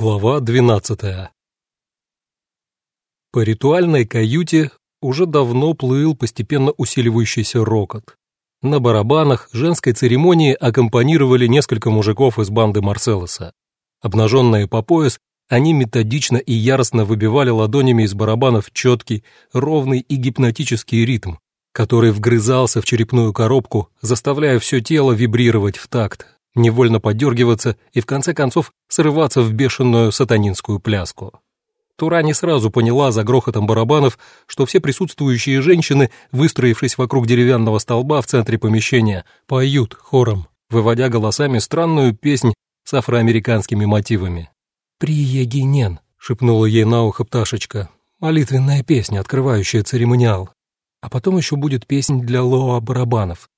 Глава 12 По ритуальной каюте уже давно плыл постепенно усиливающийся рокот. На барабанах женской церемонии аккомпанировали несколько мужиков из банды Марселоса. Обнаженные по пояс, они методично и яростно выбивали ладонями из барабанов четкий, ровный и гипнотический ритм, который вгрызался в черепную коробку, заставляя все тело вибрировать в такт, невольно подергиваться и в конце концов срываться в бешеную сатанинскую пляску. Тура не сразу поняла за грохотом барабанов, что все присутствующие женщины, выстроившись вокруг деревянного столба в центре помещения, поют хором, выводя голосами странную песнь с афроамериканскими мотивами. «Приегинен», — шепнула ей на ухо пташечка, — «молитвенная песня, открывающая церемониал. А потом еще будет песнь для лоа-барабанов,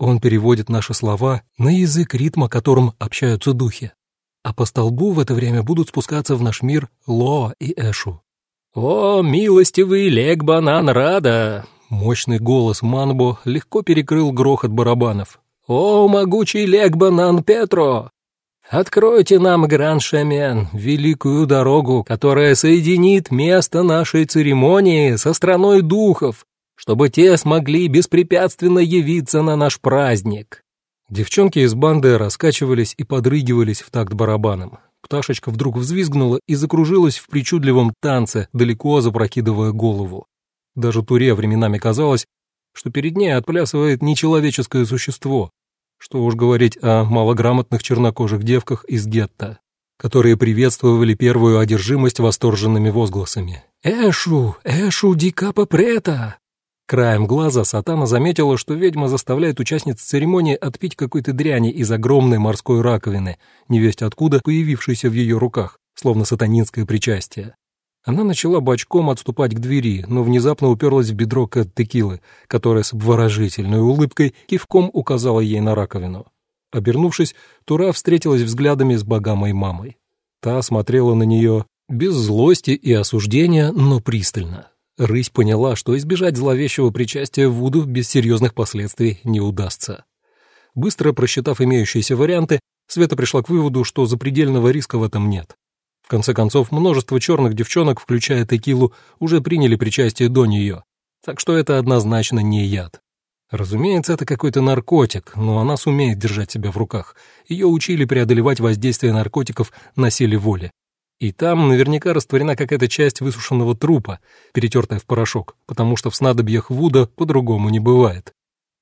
он переводит наши слова на язык ритма, которым общаются духи. А по столбу в это время будут спускаться в наш мир Лоа и Эшу. «О, милостивый Легбанан Рада!» Мощный голос Манбо легко перекрыл грохот барабанов. «О, могучий Легбанан Петро! Откройте нам, Гран-Шамен, великую дорогу, которая соединит место нашей церемонии со страной духов, чтобы те смогли беспрепятственно явиться на наш праздник». Девчонки из банды раскачивались и подрыгивались в такт барабаном. Пташечка вдруг взвизгнула и закружилась в причудливом танце, далеко запрокидывая голову. Даже Туре временами казалось, что перед ней отплясывает нечеловеческое существо. Что уж говорить о малограмотных чернокожих девках из гетто, которые приветствовали первую одержимость восторженными возгласами. «Эшу! Эшу ди капа прета!» Краем глаза Сатана заметила, что ведьма заставляет участниц церемонии отпить какой-то дряни из огромной морской раковины, невесть откуда появившейся в ее руках, словно сатанинское причастие. Она начала бочком отступать к двери, но внезапно уперлась в бедро Кэт Текилы, которая с обворожительной улыбкой кивком указала ей на раковину. Обернувшись, Тура встретилась взглядами с богамой мамой. Та смотрела на нее без злости и осуждения, но пристально. Рысь поняла, что избежать зловещего причастия в Вуду без серьезных последствий не удастся. Быстро просчитав имеющиеся варианты, Света пришла к выводу, что запредельного риска в этом нет. В конце концов, множество черных девчонок, включая текилу, уже приняли причастие до нее, так что это однозначно не яд. Разумеется, это какой-то наркотик, но она сумеет держать себя в руках. Ее учили преодолевать воздействие наркотиков на силе воли. И там наверняка растворена какая-то часть высушенного трупа, перетертая в порошок, потому что в снадобьях Вуда по-другому не бывает.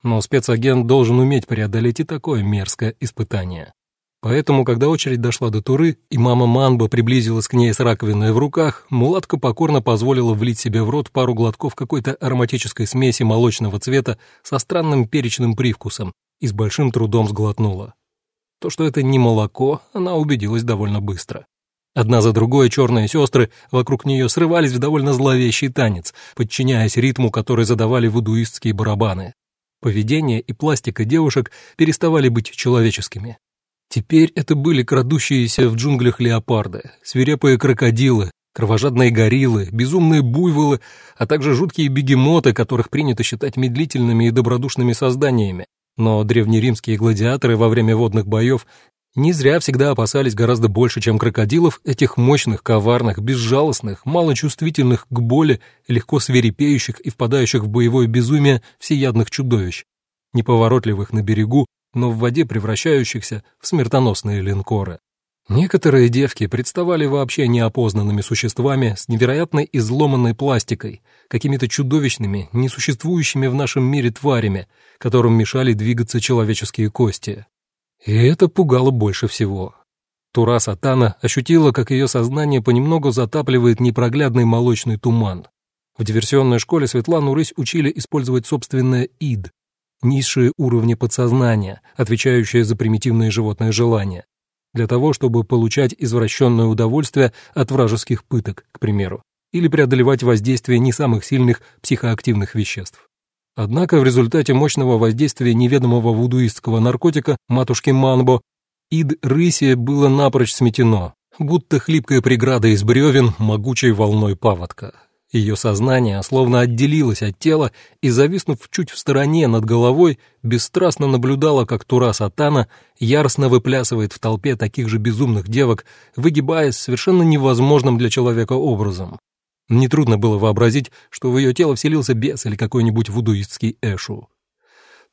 Но спецагент должен уметь преодолеть и такое мерзкое испытание. Поэтому, когда очередь дошла до Туры, и мама Манба приблизилась к ней с раковиной в руках, мулатка покорно позволила влить себе в рот пару глотков какой-то ароматической смеси молочного цвета со странным перечным привкусом и с большим трудом сглотнула. То, что это не молоко, она убедилась довольно быстро. Одна за другой черные сестры вокруг нее срывались в довольно зловещий танец, подчиняясь ритму, который задавали вудуистские барабаны. Поведение и пластика девушек переставали быть человеческими. Теперь это были крадущиеся в джунглях леопарды, свирепые крокодилы, кровожадные гориллы, безумные буйволы, а также жуткие бегемоты, которых принято считать медлительными и добродушными созданиями. Но древнеримские гладиаторы во время водных боев не зря всегда опасались гораздо больше, чем крокодилов, этих мощных, коварных, безжалостных, малочувствительных к боли, легко свирепеющих и впадающих в боевое безумие всеядных чудовищ, неповоротливых на берегу, но в воде превращающихся в смертоносные линкоры. Некоторые девки представали вообще неопознанными существами с невероятной изломанной пластикой, какими-то чудовищными, несуществующими в нашем мире тварями, которым мешали двигаться человеческие кости. И это пугало больше всего. Тура Сатана ощутила, как ее сознание понемногу затапливает непроглядный молочный туман. В диверсионной школе Светлану Рысь учили использовать собственное ид, низшие уровни подсознания, отвечающие за примитивные животные желания, для того, чтобы получать извращенное удовольствие от вражеских пыток, к примеру, или преодолевать воздействие не самых сильных психоактивных веществ. Однако в результате мощного воздействия неведомого вудуистского наркотика матушки Манбо ид рыси было напрочь сметено, будто хлипкая преграда из бревен могучей волной паводка. Ее сознание словно отделилось от тела и, зависнув чуть в стороне над головой, бесстрастно наблюдала, как Тура Сатана яростно выплясывает в толпе таких же безумных девок, выгибаясь совершенно невозможным для человека образом. Нетрудно было вообразить, что в ее тело вселился бес или какой-нибудь вудуистский эшу.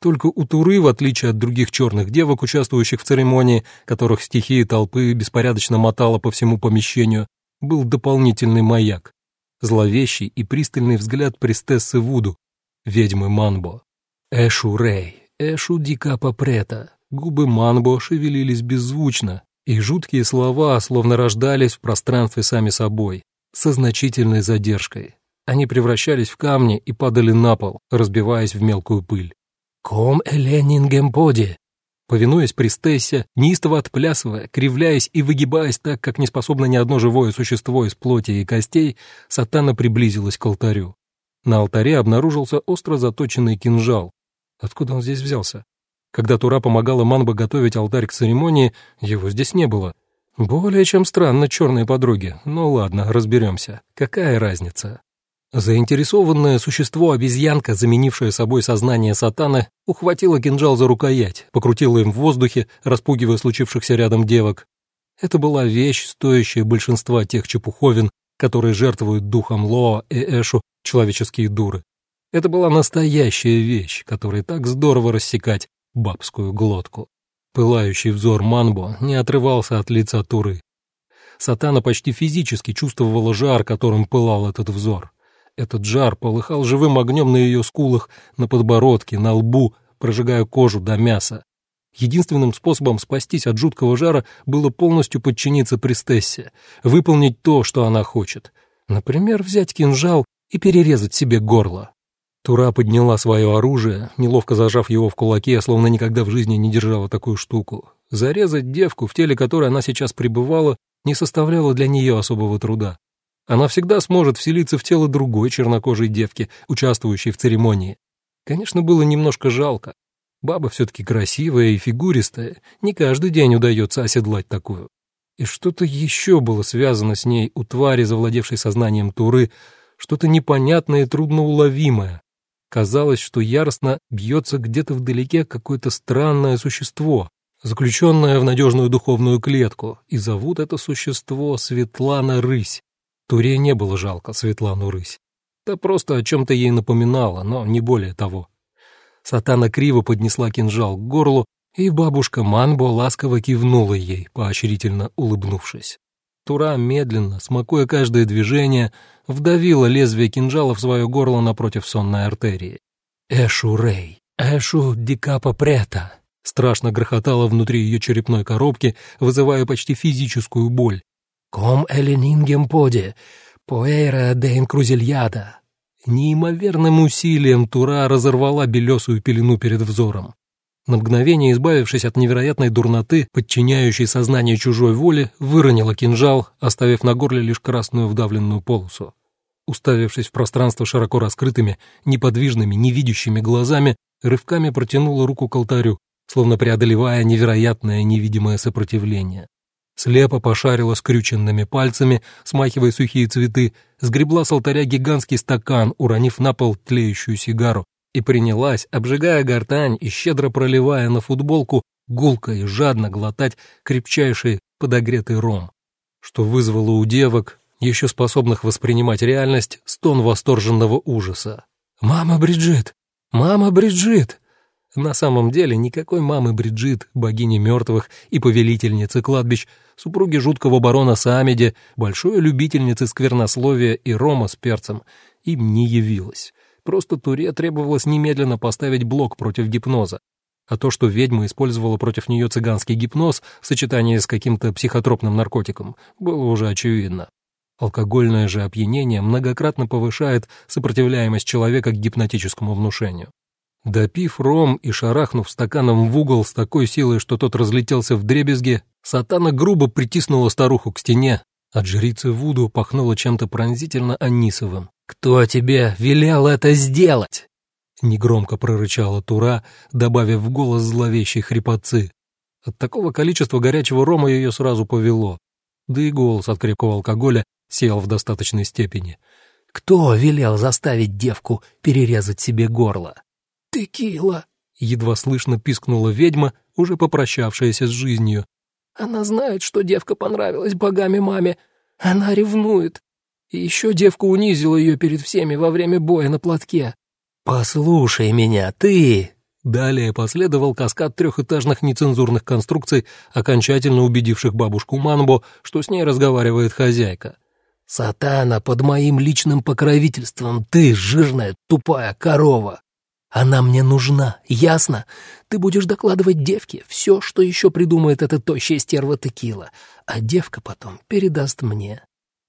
Только у Туры, в отличие от других черных девок, участвующих в церемонии, которых стихия толпы беспорядочно мотала по всему помещению, был дополнительный маяк зловещий и пристальный взгляд престессы Вуду, ведьмы Манбо. Эшу Рей, Эшу Дикапа Прета. Губы Манбо шевелились беззвучно, и жуткие слова словно рождались в пространстве сами собой, со значительной задержкой. Они превращались в камни и падали на пол, разбиваясь в мелкую пыль. «Ком Эленингемподи!» Повинуясь Пристессе, неистово отплясывая, кривляясь и выгибаясь так, как не способно ни одно живое существо из плоти и костей, сатана приблизилась к алтарю. На алтаре обнаружился остро заточенный кинжал. Откуда он здесь взялся? Когда Тура помогала Манбо готовить алтарь к церемонии, его здесь не было. Более чем странно, черные подруги. Ну ладно, разберемся. Какая разница? Заинтересованное существо-обезьянка, заменившее собой сознание сатаны, ухватило кинжал за рукоять, покрутило им в воздухе, распугивая случившихся рядом девок. Это была вещь, стоящая большинства тех чепуховин, которые жертвуют духом Лоа и Эшу человеческие дуры. Это была настоящая вещь, которой так здорово рассекать бабскую глотку. Пылающий взор Манбо не отрывался от лица Туры. Сатана почти физически чувствовала жар, которым пылал этот взор. Этот жар полыхал живым огнем на ее скулах, на подбородке, на лбу, прожигая кожу до мяса. Единственным способом спастись от жуткого жара было полностью подчиниться Пристессе, выполнить то, что она хочет. Например, взять кинжал и перерезать себе горло. Тура подняла свое оружие, неловко зажав его в кулаке, словно никогда в жизни не держала такую штуку. Зарезать девку, в теле которой она сейчас пребывала, не составляло для нее особого труда. Она всегда сможет вселиться в тело другой чернокожей девки, участвующей в церемонии. Конечно, было немножко жалко. Баба все-таки красивая и фигуристая, не каждый день удается оседлать такую. И что-то еще было связано с ней у твари, завладевшей сознанием Туры, что-то непонятное и трудноуловимое. Казалось, что яростно бьется где-то вдалеке какое-то странное существо, заключенное в надежную духовную клетку, и зовут это существо Светлана Рысь. Туре не было жалко Светлану Рысь. Да просто о чем-то ей напоминало, но не более того. Сатана криво поднесла кинжал к горлу, и бабушка Манбо ласково кивнула ей, поощрительно улыбнувшись. Тура медленно, смакуя каждое движение, вдавила лезвие кинжала в свое горло напротив сонной артерии. «Эшу Рей! Эшу Дикапа Прета!» Страшно грохотало внутри ее черепной коробки, вызывая почти физическую боль. «Ком эленингем поди, поэйра де инкрузильяда». Неимоверным усилием Тура разорвала белесую пелену перед взором. На мгновение, избавившись от невероятной дурноты, подчиняющей сознание чужой воли, выронила кинжал, оставив на горле лишь красную вдавленную полосу. Уставившись в пространство широко раскрытыми, неподвижными, невидящими глазами, рывками протянула руку к алтарю, словно преодолевая невероятное невидимое сопротивление. Слепо пошарила скрюченными пальцами, смахивая сухие цветы, сгребла с алтаря гигантский стакан, уронив на пол тлеющую сигару, и принялась, обжигая гортань и щедро проливая на футболку, гулко и жадно глотать крепчайший подогретый ром, что вызвало у девок, еще способных воспринимать реальность, стон восторженного ужаса. «Мама Бриджит! Мама Бриджит!» На самом деле никакой мамы Бриджит, богини мертвых и повелительницы кладбищ, супруги жуткого барона Саамеди, большой любительницы сквернословия и рома с перцем, им не явилось. Просто Туре требовалось немедленно поставить блок против гипноза. А то, что ведьма использовала против нее цыганский гипноз в сочетании с каким-то психотропным наркотиком, было уже очевидно. Алкогольное же опьянение многократно повышает сопротивляемость человека к гипнотическому внушению. Допив ром и шарахнув стаканом в угол с такой силой, что тот разлетелся в дребезги, сатана грубо притиснула старуху к стене. От жрицы Вуду пахнуло чем-то пронзительно анисовым. «Кто тебе велел это сделать?» Негромко прорычала Тура, добавив в голос зловещей хрипотцы. От такого количества горячего рома ее сразу повело. Да и голос от крепкого алкоголя сел в достаточной степени. Кто велел заставить девку перерезать себе горло? «Текила!» — едва слышно пискнула ведьма, уже попрощавшаяся с жизнью. «Она знает, что девка понравилась богами маме. Она ревнует. И еще девка унизила ее перед всеми во время боя на платке. «Послушай меня, ты!» Далее последовал каскад трехэтажных нецензурных конструкций, окончательно убедивших бабушку Манбо, что с ней разговаривает хозяйка. «Сатана под моим личным покровительством, ты, жирная, тупая корова! Она мне нужна, ясно? Ты будешь докладывать девке все, что еще придумает эта тощая стерва текила, а девка потом передаст мне.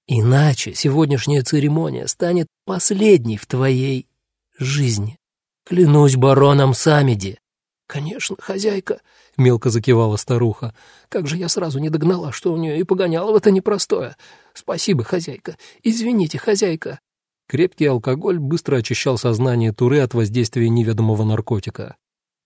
Иначе сегодняшняя церемония станет последней в твоей жизни. Клянусь бароном Самиди. «Конечно, хозяйка», — мелко закивала старуха. «Как же я сразу не догнала, что у нее и погонялово-то непростое. Спасибо, хозяйка. Извините, хозяйка». Крепкий алкоголь быстро очищал сознание Туры от воздействия неведомого наркотика.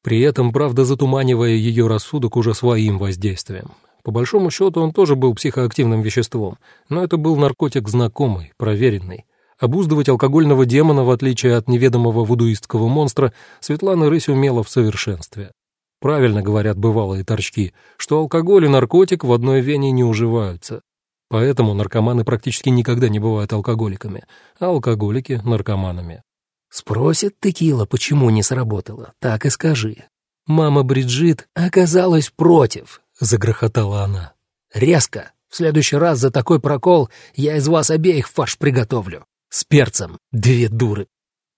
При этом, правда, затуманивая ее рассудок уже своим воздействием. По большому счету, он тоже был психоактивным веществом, но это был наркотик знакомый, проверенный. Обуздывать алкогольного демона, в отличие от неведомого вудуистского монстра, Светлана Рысь умела в совершенстве. Правильно говорят бывалые торчки, что алкоголь и наркотик в одной вене не уживаются. Поэтому наркоманы практически никогда не бывают алкоголиками, а алкоголики — наркоманами. Спросит текила, почему не сработало, так и скажи. Мама Бриджит оказалась против, — загрохотала она. Резко. В следующий раз за такой прокол я из вас обеих фарш приготовлю. С перцем, две дуры.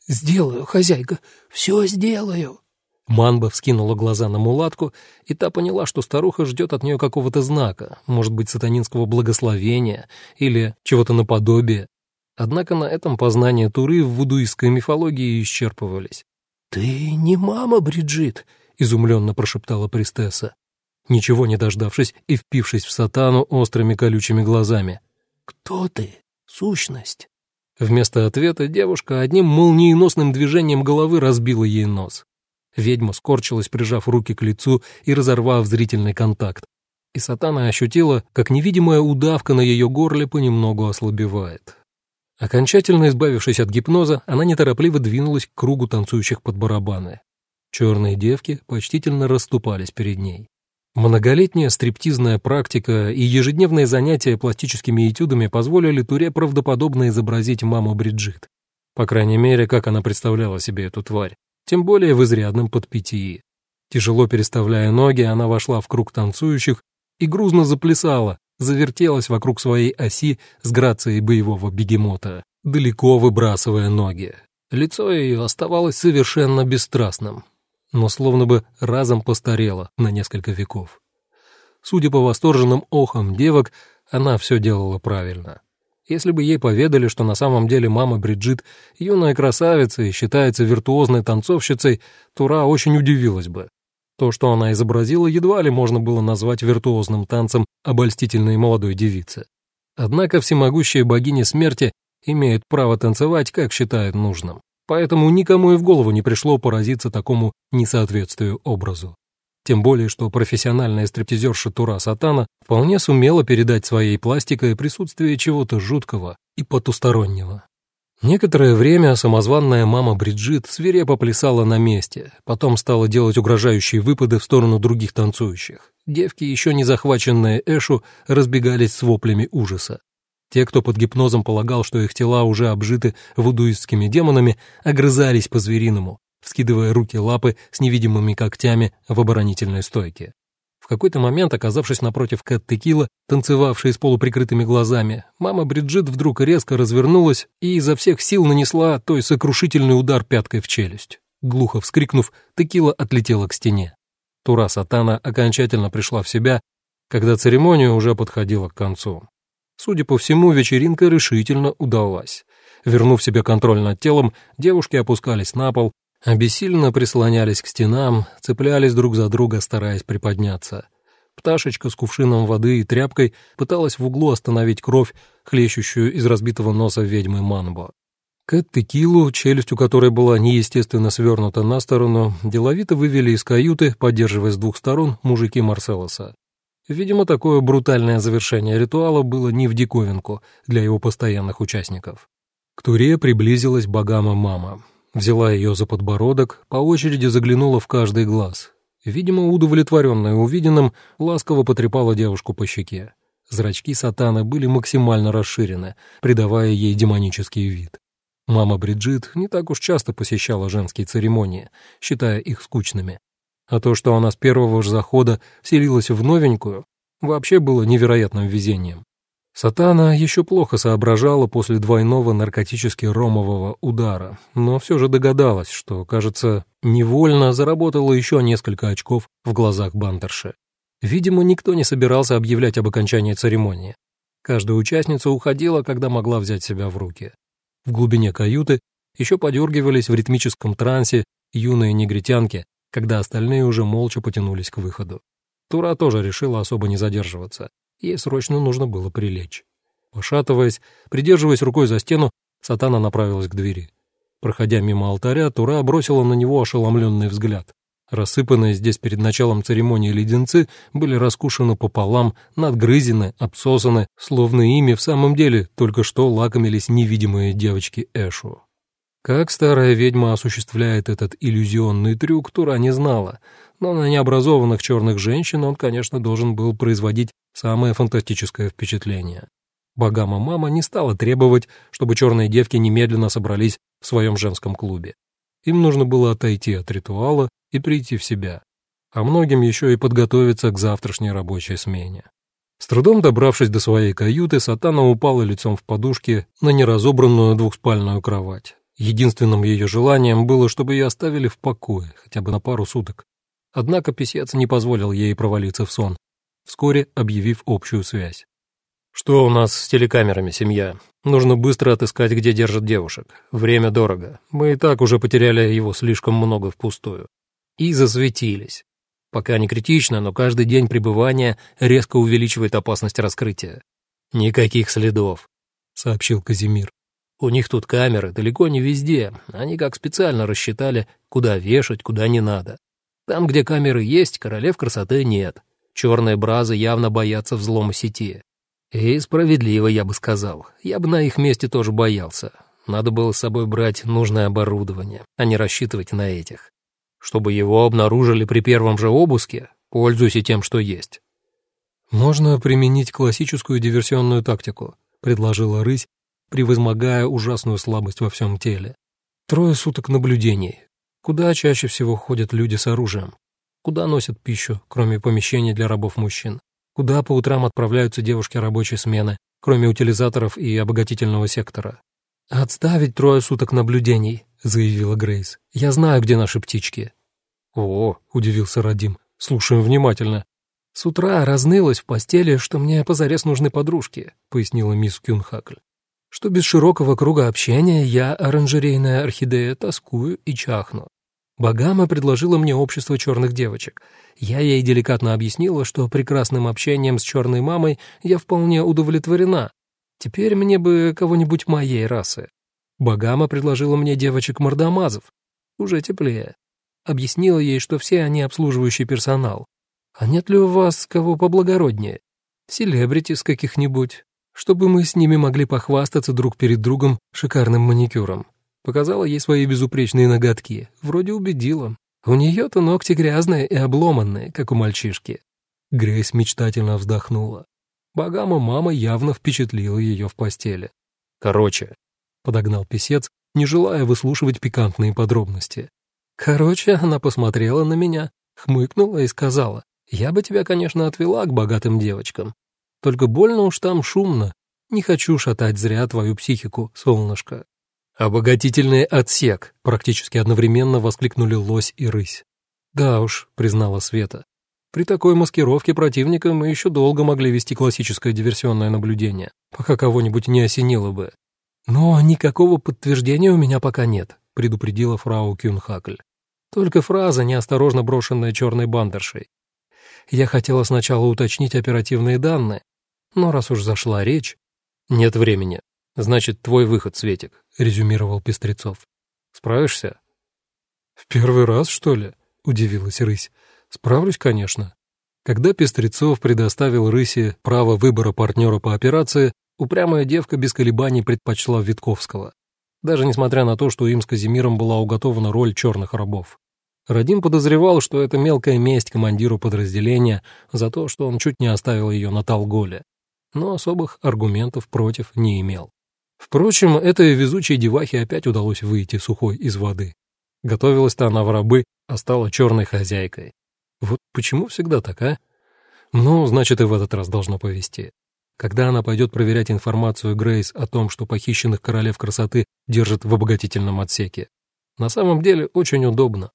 Сделаю, хозяйка, все сделаю. Манба вскинула глаза на мулатку, и та поняла, что старуха ждет от нее какого-то знака, может быть, сатанинского благословения или чего-то наподобие. Однако на этом познания Туры в вудуистской мифологии исчерпывались. «Ты не мама, Бриджит», — изумленно прошептала Пристесса, ничего не дождавшись и впившись в сатану острыми колючими глазами. «Кто ты? Сущность?» Вместо ответа девушка одним молниеносным движением головы разбила ей нос. Ведьма скорчилась, прижав руки к лицу и разорвав зрительный контакт. И сатана ощутила, как невидимая удавка на ее горле понемногу ослабевает. Окончательно избавившись от гипноза, она неторопливо двинулась к кругу танцующих под барабаны. Черные девки почтительно расступались перед ней. Многолетняя стриптизная практика и ежедневные занятия пластическими этюдами позволили Туре правдоподобно изобразить маму Бриджит. По крайней мере, как она представляла себе эту тварь тем более в изрядном подпитии. Тяжело переставляя ноги, она вошла в круг танцующих и грузно заплясала, завертелась вокруг своей оси с грацией боевого бегемота, далеко выбрасывая ноги. Лицо ее оставалось совершенно бесстрастным, но словно бы разом постарело на несколько веков. Судя по восторженным охам девок, она все делала правильно. Если бы ей поведали, что на самом деле мама Бриджит — юная красавица и считается виртуозной танцовщицей, Тура очень удивилась бы. То, что она изобразила, едва ли можно было назвать виртуозным танцем обольстительной молодой девицы. Однако всемогущая богиня смерти имеет право танцевать, как считает нужным. Поэтому никому и в голову не пришло поразиться такому несоответствию образу. Тем более, что профессиональная стриптизерша Тура Сатана вполне сумела передать своей пластикой присутствие чего-то жуткого и потустороннего. Некоторое время самозванная мама Бриджит свирепо плясала на месте, потом стала делать угрожающие выпады в сторону других танцующих. Девки, еще не захваченные Эшу, разбегались с воплями ужаса. Те, кто под гипнозом полагал, что их тела уже обжиты вудуистскими демонами, огрызались по-звериному, вскидывая руки-лапы с невидимыми когтями в оборонительной стойке. В какой-то момент, оказавшись напротив Кэт Текила, танцевавшей с полуприкрытыми глазами, мама Бриджит вдруг резко развернулась и изо всех сил нанесла той сокрушительный удар пяткой в челюсть. Глухо вскрикнув, Текила отлетела к стене. Тура Сатана окончательно пришла в себя, когда церемония уже подходила к концу. Судя по всему, вечеринка решительно удалась. Вернув себе контроль над телом, девушки опускались на пол, Обессильно прислонялись к стенам, цеплялись друг за друга, стараясь приподняться. Пташечка с кувшином воды и тряпкой пыталась в углу остановить кровь, хлещущую из разбитого носа ведьмы Манбо. Кэт Текилу, челюстью которой была неестественно свернута на сторону, деловито вывели из каюты, поддерживая с двух сторон мужики Марселоса. Видимо, такое брутальное завершение ритуала было не в диковинку для его постоянных участников. К Туре приблизилась богама мама. Взяла ее за подбородок, по очереди заглянула в каждый глаз. Видимо, удовлетворенная увиденным, ласково потрепала девушку по щеке. Зрачки сатана были максимально расширены, придавая ей демонический вид. Мама Бриджит не так уж часто посещала женские церемонии, считая их скучными. А то, что она с первого же захода вселилась в новенькую, вообще было невероятным везением. Сатана еще плохо соображала после двойного наркотически-ромового удара, но все же догадалась, что, кажется, невольно заработала еще несколько очков в глазах бантерши. Видимо, никто не собирался объявлять об окончании церемонии. Каждая участница уходила, когда могла взять себя в руки. В глубине каюты еще подергивались в ритмическом трансе юные негритянки, когда остальные уже молча потянулись к выходу. Тура тоже решила особо не задерживаться. Ей срочно нужно было прилечь. Пошатываясь, придерживаясь рукой за стену, Сатана направилась к двери. Проходя мимо алтаря, Тура бросила на него ошеломленный взгляд. Рассыпанные здесь перед началом церемонии леденцы были раскушены пополам, надгрызены, обсосаны, словно ими в самом деле только что лакомились невидимые девочки Эшу. Как старая ведьма осуществляет этот иллюзионный трюк, Тура не знала, но на необразованных черных женщин он, конечно, должен был производить самое фантастическое впечатление. Богама-мама не стала требовать, чтобы черные девки немедленно собрались в своем женском клубе. Им нужно было отойти от ритуала и прийти в себя, а многим еще и подготовиться к завтрашней рабочей смене. С трудом добравшись до своей каюты, Сатана упала лицом в подушке на неразобранную двухспальную кровать. Единственным ее желанием было, чтобы ее оставили в покое, хотя бы на пару суток. Однако писец не позволил ей провалиться в сон, вскоре объявив общую связь. «Что у нас с телекамерами, семья? Нужно быстро отыскать, где держат девушек. Время дорого. Мы и так уже потеряли его слишком много впустую». И засветились. Пока не критично, но каждый день пребывания резко увеличивает опасность раскрытия. «Никаких следов», — сообщил Казимир. «У них тут камеры далеко не везде. Они как специально рассчитали, куда вешать, куда не надо. Там, где камеры есть, королев красоты нет. Черные бразы явно боятся взлома сети. И справедливо, я бы сказал. Я бы на их месте тоже боялся. Надо было с собой брать нужное оборудование, а не рассчитывать на этих. Чтобы его обнаружили при первом же обыске, пользуйся тем, что есть. «Можно применить классическую диверсионную тактику», — предложила рысь, превозмогая ужасную слабость во всем теле. «Трое суток наблюдений. Куда чаще всего ходят люди с оружием? Куда носят пищу, кроме помещений для рабов-мужчин? Куда по утрам отправляются девушки рабочей смены, кроме утилизаторов и обогатительного сектора? «Отставить трое суток наблюдений», — заявила Грейс. «Я знаю, где наши птички». «О», — удивился Радим, — «слушаем внимательно». «С утра разнылась в постели, что мне позарез нужны подружки», — пояснила мисс Кюнхакль. «Что без широкого круга общения я, оранжерейная орхидея, тоскую и чахну. Багама предложила мне общество черных девочек. Я ей деликатно объяснила, что прекрасным общением с черной мамой я вполне удовлетворена. Теперь мне бы кого-нибудь моей расы. Багама предложила мне девочек-мордомазов. Уже теплее. Объяснила ей, что все они обслуживающий персонал. А нет ли у вас кого поблагороднее? Селебрити с каких-нибудь, чтобы мы с ними могли похвастаться друг перед другом шикарным маникюром. Показала ей свои безупречные ноготки. Вроде убедила. У нее-то ногти грязные и обломанные, как у мальчишки. Грейс мечтательно вздохнула. Богама мама явно впечатлила ее в постели. «Короче», — подогнал писец, не желая выслушивать пикантные подробности. «Короче, она посмотрела на меня, хмыкнула и сказала, «Я бы тебя, конечно, отвела к богатым девочкам. Только больно уж там шумно. Не хочу шатать зря твою психику, солнышко». «Обогатительный отсек!» — практически одновременно воскликнули лось и рысь. «Да уж», — признала Света. «При такой маскировке противника мы еще долго могли вести классическое диверсионное наблюдение, пока кого-нибудь не осенило бы. Но никакого подтверждения у меня пока нет», — предупредила фрау Кюнхакль. «Только фраза, неосторожно брошенная черной бандершей. Я хотела сначала уточнить оперативные данные, но раз уж зашла речь...» «Нет времени», «Значит, твой выход, Светик», — резюмировал Пестрецов. «Справишься?» «В первый раз, что ли?» — удивилась рысь. «Справлюсь, конечно». Когда Пестрецов предоставил рысе право выбора партнера по операции, упрямая девка без колебаний предпочла Витковского. даже несмотря на то, что им с Казимиром была уготована роль черных рабов. Радим подозревал, что это мелкая месть командиру подразделения за то, что он чуть не оставил ее на Талголе, но особых аргументов против не имел. Впрочем, этой везучей девахе опять удалось выйти сухой из воды. Готовилась-то она в рабы, а стала черной хозяйкой. Вот почему всегда так, а? Ну, значит, и в этот раз должно повезти. Когда она пойдет проверять информацию Грейс о том, что похищенных королев красоты держат в обогатительном отсеке. На самом деле очень удобно.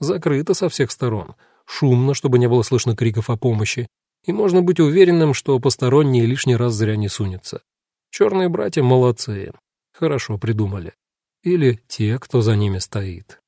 Закрыто со всех сторон. Шумно, чтобы не было слышно криков о помощи. И можно быть уверенным, что посторонние лишний раз зря не сунется. Черные братья молодцы. Хорошо придумали. Или те, кто за ними стоит.